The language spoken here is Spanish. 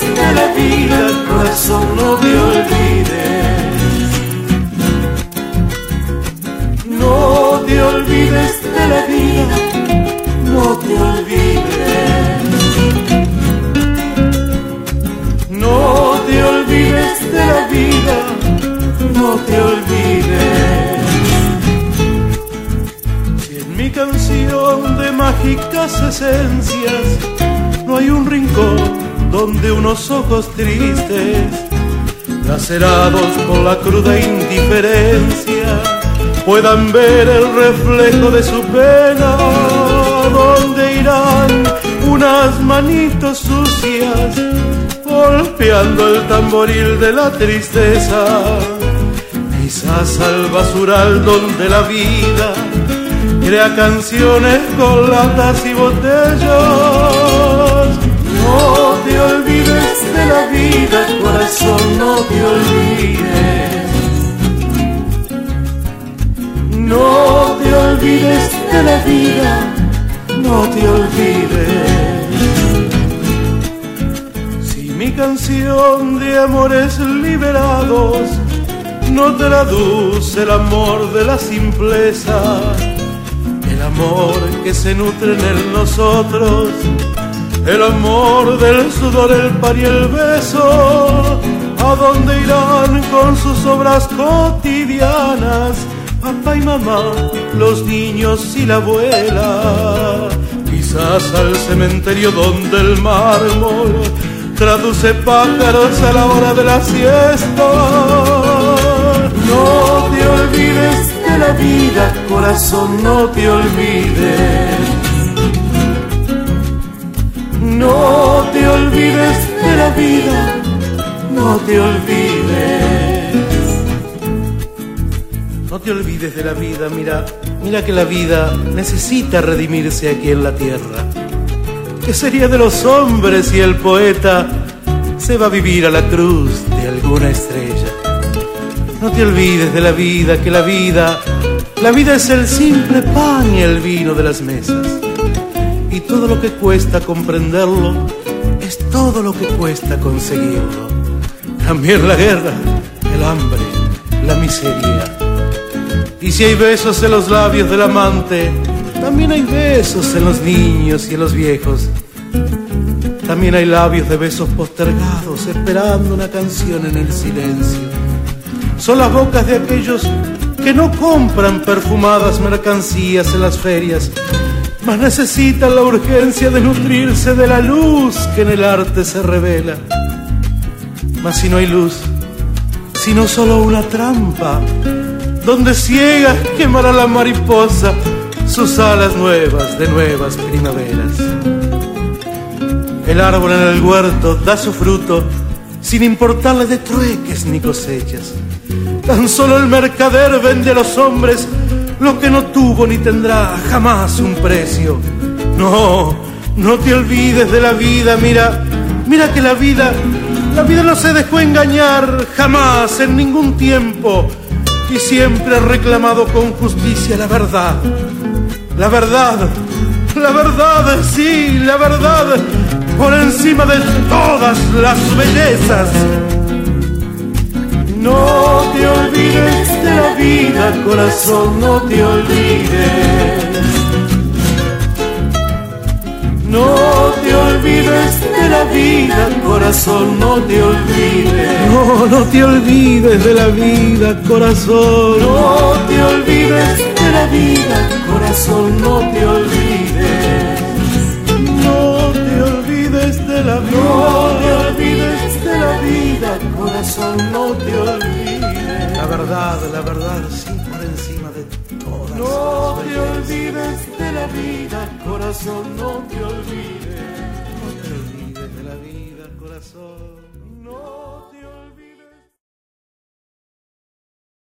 de la vida, corazón, no te olvides. No te olvides de la vida, no te olvides. No te olvides de la vida, no te olvides. Si en mi canción de mágicas esencias no hay un rincón donde unos ojos tristes, lacerados por la cruda indiferencia, puedan ver el reflejo de su pena, donde irán unas manitos sucias golpeando el tamboril de la tristeza, quizás al basural donde la vida crea canciones con latas y botellas. De la vida, corazón, no te olvides. No te olvides de la vida, no te olvides. Si mi canción de amores liberados no traduce el amor de la simpleza, el amor que se nutre en nosotros, el amor del sudor, el par y el beso, a dónde irán con sus obras cotidianas, papá y mamá, los niños y la abuela, quizás al cementerio donde el mármol traduce pájaros a la hora de la siesta. No te olvides de la vida, corazón, no te olvides. No te olvides. No te olvides de la vida, mira, mira que la vida necesita redimirse aquí en la tierra. ¿Qué sería de los hombres si el poeta se va a vivir a la cruz de alguna estrella? No te olvides de la vida, que la vida, la vida es el simple pan y el vino de las mesas. Y todo lo que cuesta comprenderlo es todo lo que cuesta conseguirlo. También la guerra, el hambre, la miseria. Y si hay besos en los labios del amante, también hay besos en los niños y en los viejos. También hay labios de besos postergados, esperando una canción en el silencio. Son las bocas de aquellos que no compran perfumadas mercancías en las ferias, mas necesitan la urgencia de nutrirse de la luz que en el arte se revela. Mas si no hay luz, sino solo una trampa, donde ciega quemará la mariposa sus alas nuevas de nuevas primaveras. El árbol en el huerto da su fruto sin importarle de trueques ni cosechas. Tan solo el mercader vende a los hombres lo que no tuvo ni tendrá jamás un precio. No, no te olvides de la vida, mira, mira que la vida, la vida no se dejó engañar jamás en ningún tiempo y siempre ha reclamado con justicia la verdad. La verdad, la verdad, sí, la verdad, por encima de todas las bellezas. No te olvides de la vida, corazón, no te olvides. No te olvides de la vida, corazón, no te olvides. No, no te olvides de la vida, corazón. No te olvides de la vida, corazón, no te olvides. La verdad, la verdad, sí, por encima de todas. No te olvides de la vida, corazón. No te olvides.